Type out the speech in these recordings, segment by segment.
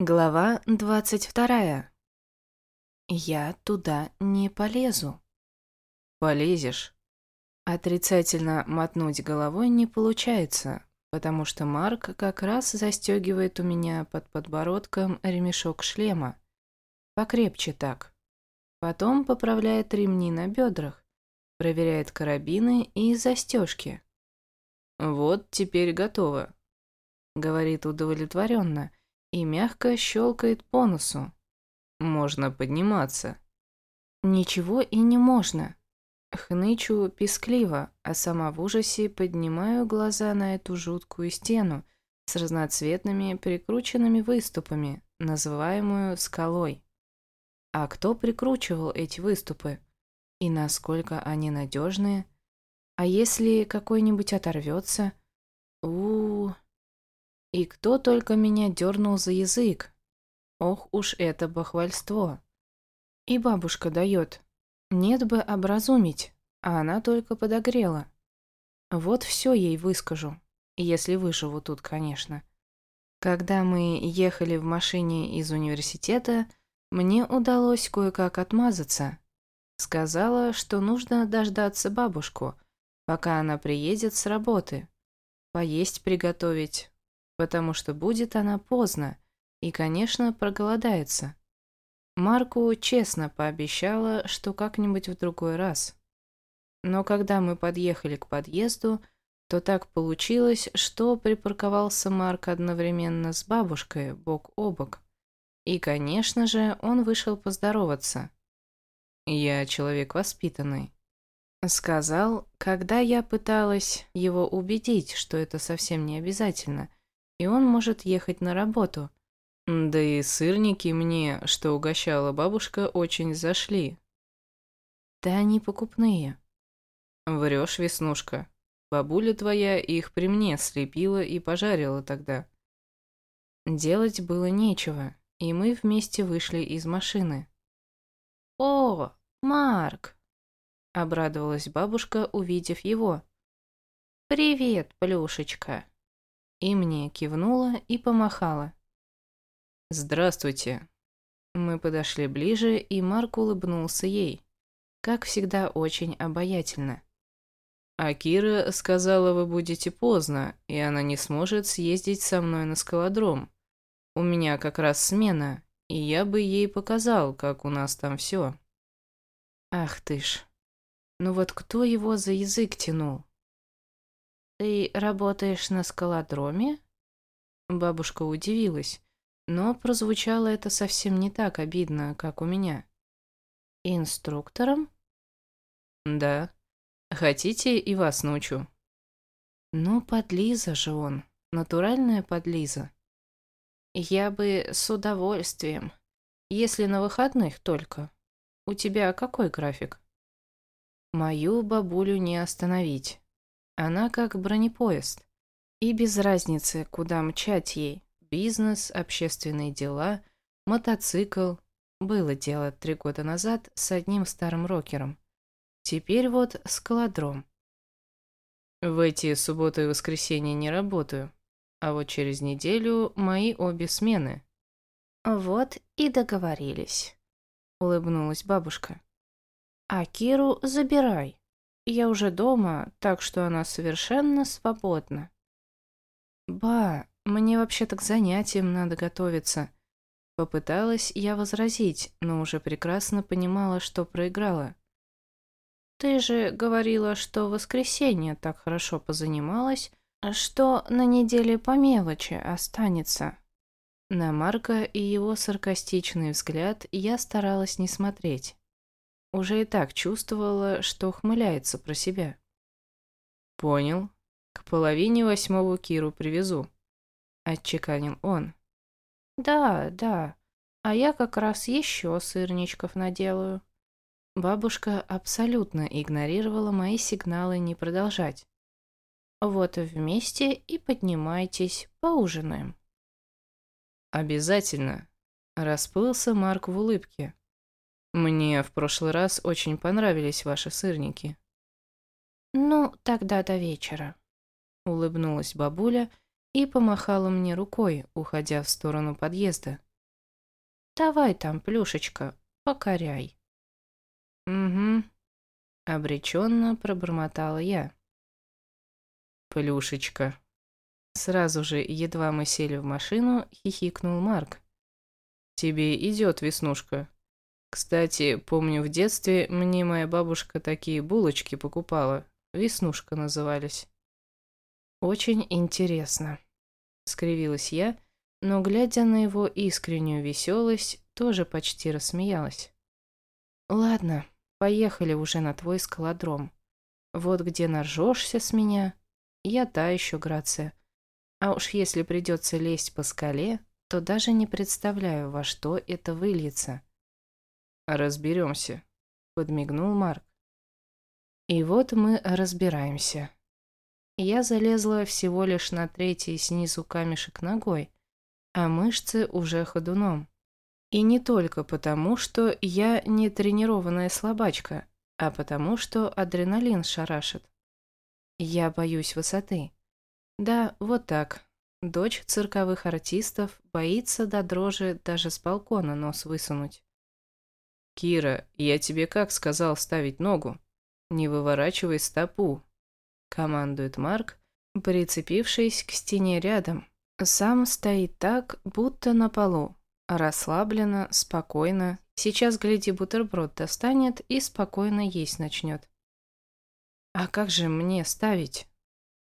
Глава двадцать вторая. Я туда не полезу. Полезешь. Отрицательно мотнуть головой не получается, потому что Марк как раз застегивает у меня под подбородком ремешок шлема. Покрепче так. Потом поправляет ремни на бедрах, проверяет карабины и застежки. «Вот теперь готово», — говорит удовлетворенно и мягко щелкает по носу. Можно подниматься. Ничего и не можно. Хнычу пескливо, а сама в ужасе поднимаю глаза на эту жуткую стену с разноцветными прикрученными выступами, называемую скалой. А кто прикручивал эти выступы? И насколько они надежные? А если какой-нибудь оторвется? И кто только меня дернул за язык. Ох уж это бахвальство. И бабушка дает. Нет бы образумить, а она только подогрела. Вот все ей выскажу, если выживу тут, конечно. Когда мы ехали в машине из университета, мне удалось кое-как отмазаться. Сказала, что нужно дождаться бабушку, пока она приедет с работы. Поесть приготовить, потому что будет она поздно и, конечно, проголодается. Марку честно пообещала, что как-нибудь в другой раз. Но когда мы подъехали к подъезду, то так получилось, что припарковался Марк одновременно с бабушкой бок о бок. И, конечно же, он вышел поздороваться. «Я человек воспитанный», — сказал, когда я пыталась его убедить, что это совсем не обязательно, и он может ехать на работу. Да и сырники мне, что угощала бабушка, очень зашли. Да они покупные. Врешь, Веснушка. Бабуля твоя их при мне слепила и пожарила тогда. Делать было нечего, и мы вместе вышли из машины. «О, Марк!» — обрадовалась бабушка, увидев его. «Привет, Плюшечка!» И мне кивнула и помахала. «Здравствуйте». Мы подошли ближе, и Марк улыбнулся ей. Как всегда, очень обаятельно. «А Кира сказала, вы будете поздно, и она не сможет съездить со мной на скалодром. У меня как раз смена, и я бы ей показал, как у нас там все». «Ах ты ж! Ну вот кто его за язык тянул?» «Ты работаешь на скалодроме?» Бабушка удивилась, но прозвучало это совсем не так обидно, как у меня. «Инструктором?» «Да. Хотите, и вас научу?» «Ну, подлиза же он, натуральная подлиза». «Я бы с удовольствием, если на выходных только. У тебя какой график?» «Мою бабулю не остановить». Она как бронепоезд. И без разницы, куда мчать ей. Бизнес, общественные дела, мотоцикл. Было дело три года назад с одним старым рокером. Теперь вот скалодром. В эти субботы и воскресенья не работаю. А вот через неделю мои обе смены. Вот и договорились. Улыбнулась бабушка. А Киру забирай. Я уже дома, так что она совершенно свободна. Ба, мне вообще-то к занятиям надо готовиться. Попыталась я возразить, но уже прекрасно понимала, что проиграла. Ты же говорила, что в воскресенье так хорошо позанималась, что на неделе по мелочи останется. На Марка и его саркастичный взгляд я старалась не смотреть. Уже и так чувствовала, что ухмыляется про себя. «Понял. К половине восьмого Киру привезу», — отчеканил он. «Да, да. А я как раз еще сырничков наделаю». Бабушка абсолютно игнорировала мои сигналы не продолжать. «Вот вместе и поднимайтесь, поужинаем». «Обязательно», — расплылся Марк в улыбке. Мне в прошлый раз очень понравились ваши сырники. Ну, тогда до вечера. Улыбнулась бабуля и помахала мне рукой, уходя в сторону подъезда. Давай там, плюшечка, покоряй. Угу. Обреченно пробормотала я. Плюшечка. Сразу же, едва мы сели в машину, хихикнул Марк. Тебе идет, Веснушка. Кстати, помню, в детстве мне моя бабушка такие булочки покупала. Веснушка назывались. Очень интересно. Скривилась я, но, глядя на его искреннюю веселость, тоже почти рассмеялась. Ладно, поехали уже на твой скалодром. Вот где наржешься с меня, я та еще Грация. А уж если придется лезть по скале, то даже не представляю, во что это выльется. «Разберемся», — подмигнул Марк. И вот мы разбираемся. Я залезла всего лишь на третий снизу камешек ногой, а мышцы уже ходуном. И не только потому, что я не тренированная слабачка, а потому, что адреналин шарашит. Я боюсь высоты. Да, вот так. Дочь цирковых артистов боится до дрожи даже с балкона нос высунуть. «Кира, я тебе как сказал ставить ногу? Не выворачивай стопу», — командует Марк, прицепившись к стене рядом. Сам стоит так, будто на полу. Расслабленно, спокойно. Сейчас, гляди, бутерброд достанет и спокойно есть начнет. «А как же мне ставить?»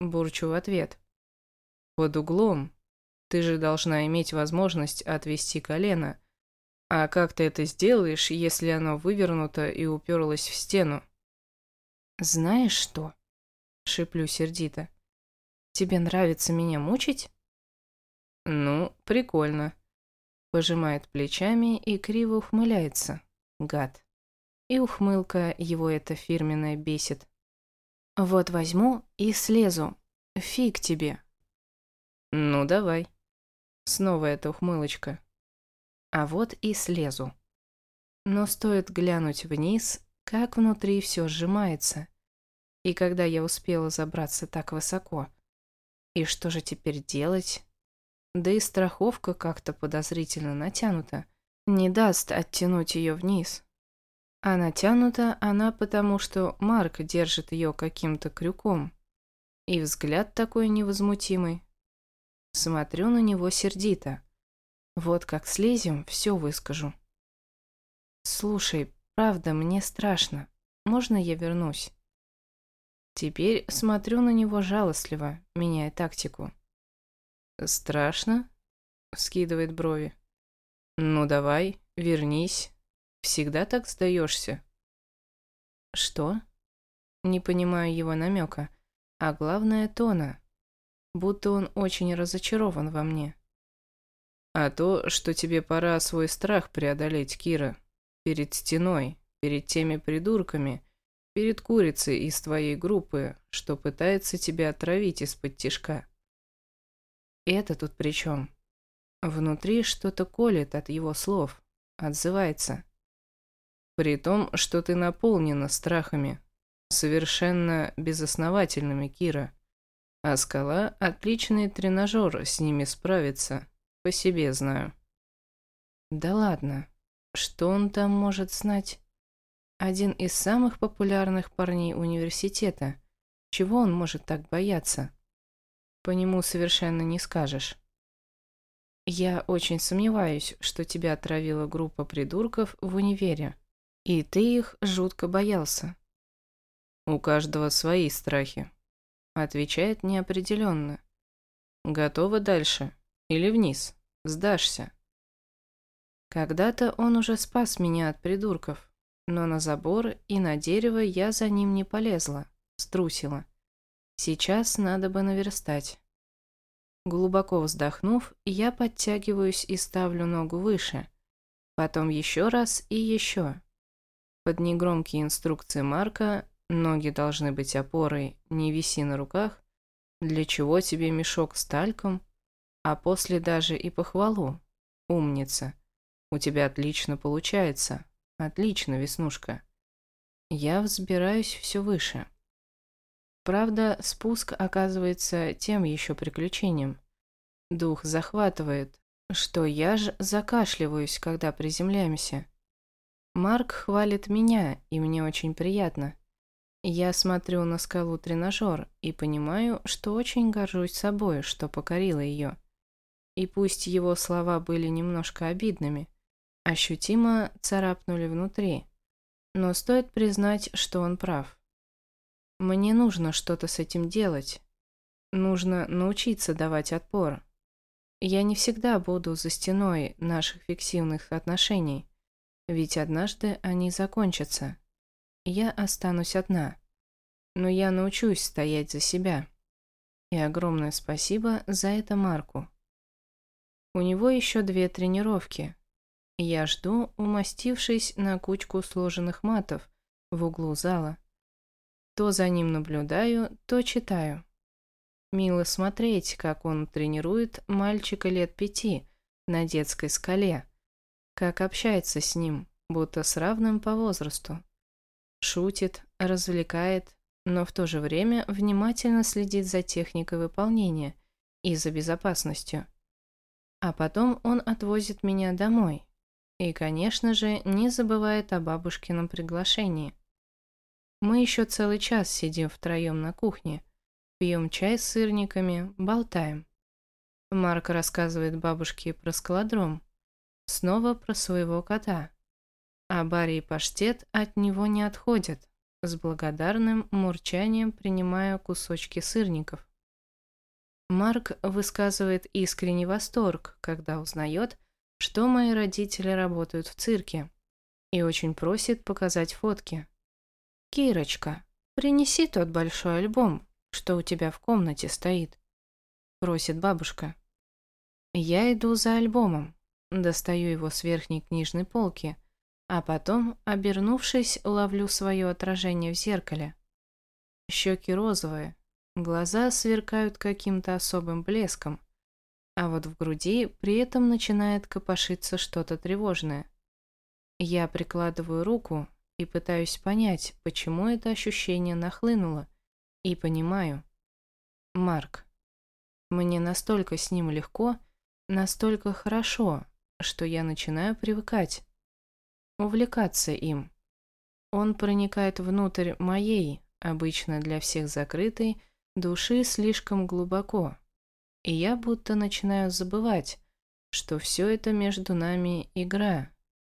Бурчу в ответ. «Под углом. Ты же должна иметь возможность отвести колено. А как ты это сделаешь, если оно вывернуто и уперлось в стену?» «Знаешь что?» — шиплю сердито. «Тебе нравится меня мучить?» «Ну, прикольно», — пожимает плечами и криво ухмыляется. Гад. И ухмылка его это фирменная бесит. «Вот возьму и слезу. Фиг тебе». «Ну, давай». Снова эта ухмылочка. А вот и слезу. Но стоит глянуть вниз, как внутри все сжимается. И когда я успела забраться так высоко? И что же теперь делать? Да и страховка как-то подозрительно натянута. Не даст оттянуть ее вниз. А натянута она потому, что Марк держит ее каким-то крюком. И взгляд такой невозмутимый. Смотрю на него сердито. Вот как слезем, все выскажу. Слушай, правда, мне страшно. Можно я вернусь? Теперь смотрю на него жалостливо, меняя тактику. «Страшно?» — скидывает брови. «Ну давай, вернись. Всегда так сдаешься». «Что?» Не понимаю его намека, а главное тона, будто он очень разочарован во мне. «А то, что тебе пора свой страх преодолеть, Кира, перед стеной, перед теми придурками, перед курицей из твоей группы, что пытается тебя отравить из-под тишка». Это тут при чем? Внутри что-то колет от его слов, отзывается. При том, что ты наполнена страхами, совершенно безосновательными, Кира. А скала – отличный тренажер с ними справиться, по себе знаю. Да ладно, что он там может знать? Один из самых популярных парней университета. Чего он может так бояться? По нему совершенно не скажешь. Я очень сомневаюсь, что тебя отравила группа придурков в универе. И ты их жутко боялся. У каждого свои страхи. Отвечает неопределенно. Готова дальше? Или вниз? Сдашься? Когда-то он уже спас меня от придурков, но на забор и на дерево я за ним не полезла, струсила. Сейчас надо бы наверстать. Глубоко вздохнув, я подтягиваюсь и ставлю ногу выше. Потом еще раз и еще. Под негромкие инструкции Марка ноги должны быть опорой, не виси на руках. Для чего тебе мешок с тальком? А после даже и похвалу. Умница. У тебя отлично получается. Отлично, Веснушка. Я взбираюсь все выше. Правда, спуск оказывается тем еще приключением. Дух захватывает, что я ж закашливаюсь, когда приземляемся. Марк хвалит меня, и мне очень приятно. Я смотрю на скалу тренажер и понимаю, что очень горжусь собой, что покорила ее. И пусть его слова были немножко обидными, ощутимо царапнули внутри, но стоит признать, что он прав. Мне нужно что-то с этим делать. Нужно научиться давать отпор. Я не всегда буду за стеной наших фиктивных отношений, ведь однажды они закончатся. Я останусь одна. Но я научусь стоять за себя. И огромное спасибо за это Марку. У него еще две тренировки. Я жду, умастившись на кучку сложенных матов в углу зала. То за ним наблюдаю, то читаю. Мило смотреть, как он тренирует мальчика лет пяти на детской скале, как общается с ним, будто с равным по возрасту. Шутит, развлекает, но в то же время внимательно следит за техникой выполнения и за безопасностью. А потом он отвозит меня домой. И, конечно же, не забывает о бабушкином приглашении. Мы еще целый час сидим втроем на кухне, пьем чай с сырниками, болтаем. Марк рассказывает бабушке про скалодром, снова про своего кота. А Барри и паштет от него не отходят, с благодарным мурчанием принимая кусочки сырников. Марк высказывает искренний восторг, когда узнает, что мои родители работают в цирке, и очень просит показать фотки. «Кирочка, принеси тот большой альбом, что у тебя в комнате стоит», — просит бабушка. Я иду за альбомом, достаю его с верхней книжной полки, а потом, обернувшись, ловлю свое отражение в зеркале. Щеки розовые, глаза сверкают каким-то особым блеском, а вот в груди при этом начинает копошиться что-то тревожное. Я прикладываю руку и пытаюсь понять, почему это ощущение нахлынуло, и понимаю. Марк. Мне настолько с ним легко, настолько хорошо, что я начинаю привыкать, увлекаться им. Он проникает внутрь моей, обычно для всех закрытой, души слишком глубоко, и я будто начинаю забывать, что все это между нами игра,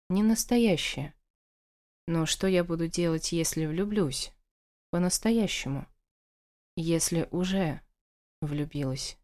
не настоящая. Но что я буду делать, если влюблюсь? По-настоящему. Если уже влюбилась.